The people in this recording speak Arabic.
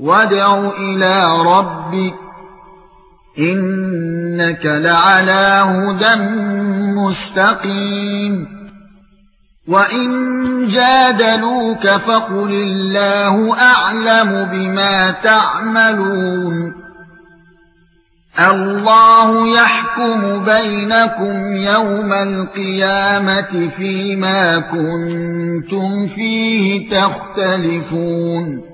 وَادْعُ إِلَى رَبِّكَ إِنَّكَ لَعَلَى هُدًى مُسْتَقِيمٍ. وَإِن جَادَلُوكَ فَقُلِ اللَّهُ أَعْلَمُ بِمَا تَعْمَلُونَ. اللَّهُ يَحْكُمُ بَيْنَكُمْ يَوْمَ الْقِيَامَةِ فِيمَا كُنتُمْ فِيهِ تَخْتَلِفُونَ.